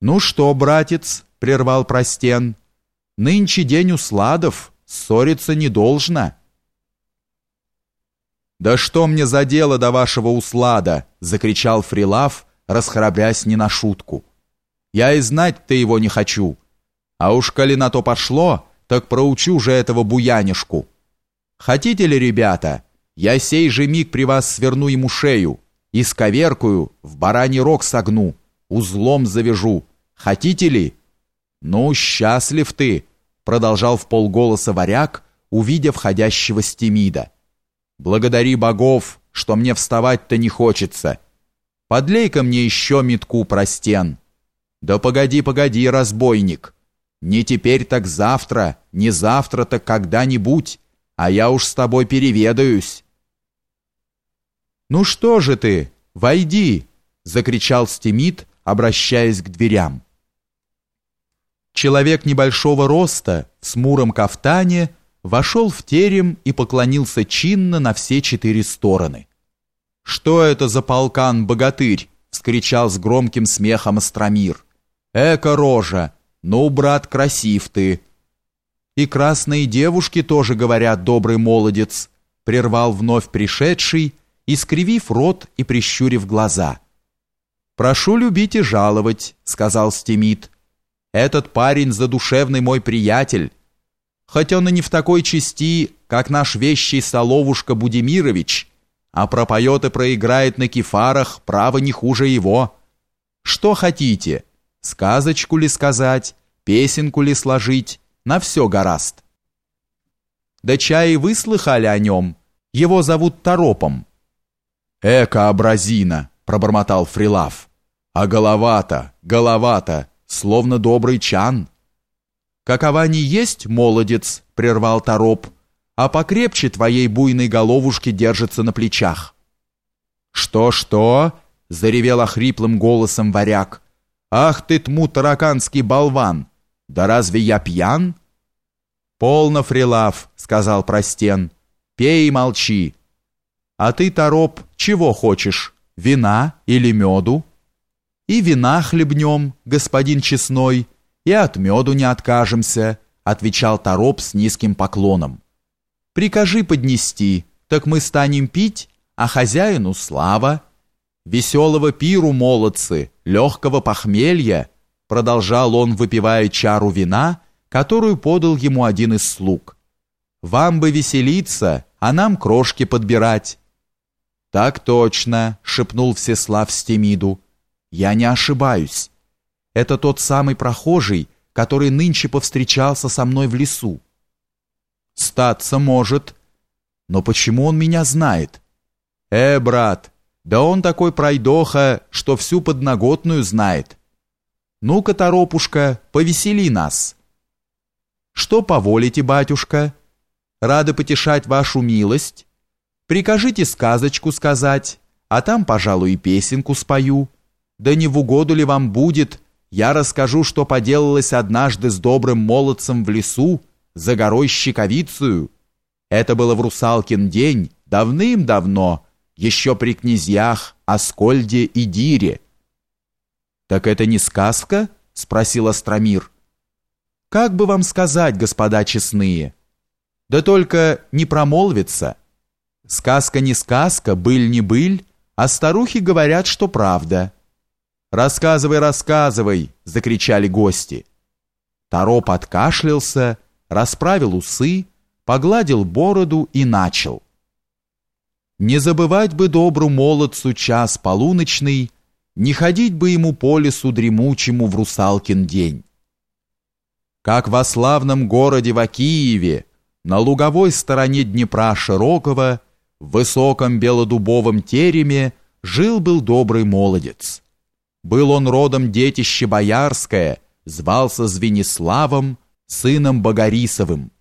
Ну что, братец, прервал Простен, нынче день усладов, ссориться не должно. «Да что мне за дело до вашего услада?» — закричал Фрилав, расхрабрясь не на шутку. «Я и знать-то его не хочу. А уж коли на то пошло, так проучу же этого буянишку. Хотите ли, ребята, я сей же миг при вас сверну ему шею, и сковеркую, в бараний рог согну, узлом завяжу. Хотите ли?» «Ну, счастлив ты!» — продолжал в полголоса варяг, увидев входящего Стемида. Благодари богов, что мне вставать-то не хочется. Подлей-ка мне еще метку простен. Да погоди, погоди, разбойник. Не теперь, так завтра, не завтра, так когда-нибудь, а я уж с тобой переведаюсь. Ну что же ты, войди, закричал Стемит, обращаясь к дверям. Человек небольшого роста, в смуром кафтане, вошел в терем и поклонился чинно на все четыре стороны. «Что это за полкан-богатырь?» — вскричал с громким смехом Остромир. «Эка рожа! Ну, брат, красив ты!» «И красные девушки тоже говорят, добрый молодец!» — прервал вновь пришедший, искривив рот и прищурив глаза. «Прошу любить и жаловать», — сказал Стемит. «Этот парень задушевный мой приятель, хоть он и не в такой части, как наш вещий Соловушка Будимирович, а пропоет и проиграет на кефарах, право не хуже его. Что хотите? Сказочку ли сказать, песенку ли сложить? На все гораст. Да чай вы слыхали о нем. Его зовут Торопом. Эка абразина, пробормотал Фрилав. А голова-то, голова-то, словно добрый чан. «Какова не есть, молодец», — прервал Тороп, «а покрепче твоей буйной головушки держится на плечах». «Что-что?» — заревел охриплым голосом варяг. «Ах ты, тму тараканский болван! Да разве я пьян?» «Полно, Фрилав», — сказал Простен. «Пей и молчи». «А ты, Тороп, чего хочешь? Вина или меду?» «И вина хлебнем, господин честной», и от меду не откажемся», — отвечал Тороп с низким поклоном. «Прикажи поднести, так мы станем пить, а хозяину слава. Веселого пиру, молодцы, легкого похмелья», — продолжал он, выпивая чару вина, которую подал ему один из слуг. «Вам бы веселиться, а нам крошки подбирать». «Так точно», — шепнул Всеслав Стемиду. «Я не ошибаюсь». Это тот самый прохожий, который нынче повстречался со мной в лесу. Статься может. Но почему он меня знает? Э, брат, да он такой пройдоха, что всю подноготную знает. Ну-ка, торопушка, повесели нас. Что поволите, батюшка? Рады потешать вашу милость. Прикажите сказочку сказать, а там, пожалуй, и песенку спою. Да не в угоду ли вам будет, я расскажу, что поделалось однажды с добрым молодцем в лесу, за горой Щековицею. Это было в Русалкин день, давным-давно, еще при князьях Аскольде и Дире. «Так это не сказка?» — спросил Астромир. «Как бы вам сказать, господа честные? Да только не промолвится. Сказка не сказка, быль не быль, а старухи говорят, что правда». «Рассказывай, рассказывай!» — закричали гости. Таро подкашлялся, расправил усы, погладил бороду и начал. «Не забывать бы добру молодцу час полуночный, не ходить бы ему по лесу дремучему в русалкин день. Как во славном городе Вакиеве, на луговой стороне Днепра Широкого, в высоком белодубовом тереме жил-был добрый молодец». Был он родом детище боярское, звался Звениславом, сыном Богорисовым.